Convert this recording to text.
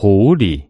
狐狸。